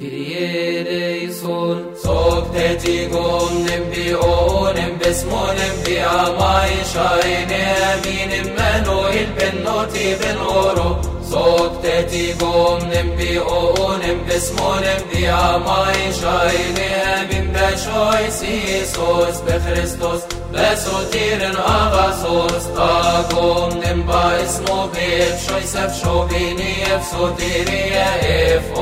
Kiriereison, soktetigon nebbionim besmonim biamai shaine aminim menu il bennoti ben oro. Soktetigon nebbionim besmonim biamai shaine amin bashoi sisos bechristos besotiren agasos tagom nemba ismo befshoi sefsho bini efsotiria e, efo.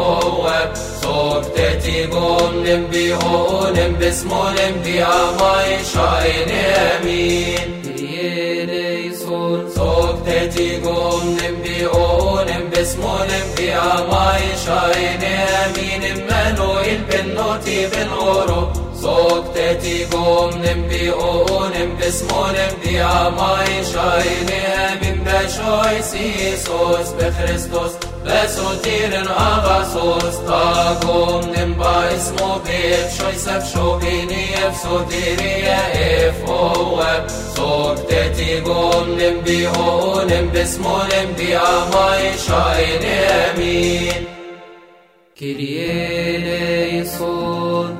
سيبون بيهون باسمه أماي شاين امين يريسون صوت تتيقون بيهون باسمه أماي شاين امين منو البنوتي بالغرو صوت تتيقون بيهون باسمه أماي شاين امين بشوي سيسوس بخريستوس بسوتير اغاسوس طاقون اسمه بيف شويسف شو بينيف سوديريا اف او اب سورتتي جوم نمبي او نمبي اسمه بي اماي شاي امين كريلي صوت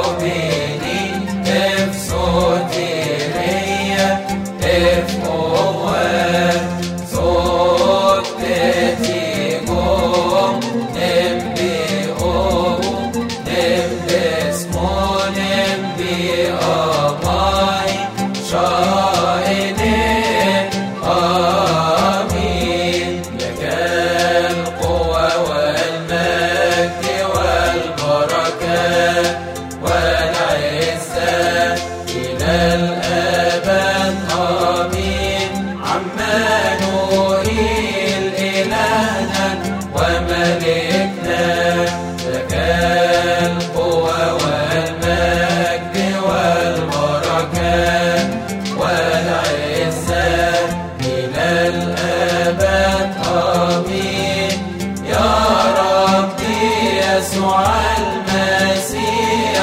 يسوع المسيح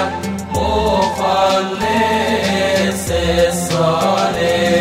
مخلص الصالح